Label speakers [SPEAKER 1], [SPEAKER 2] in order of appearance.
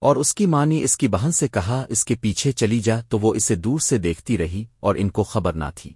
[SPEAKER 1] اور اس کی ماں نے اس کی بہن سے کہا، اس کے پیچھے چلی جا تو وہ اسے دور سے دیکھتی رہی اور ان کو خبر نہ تھی۔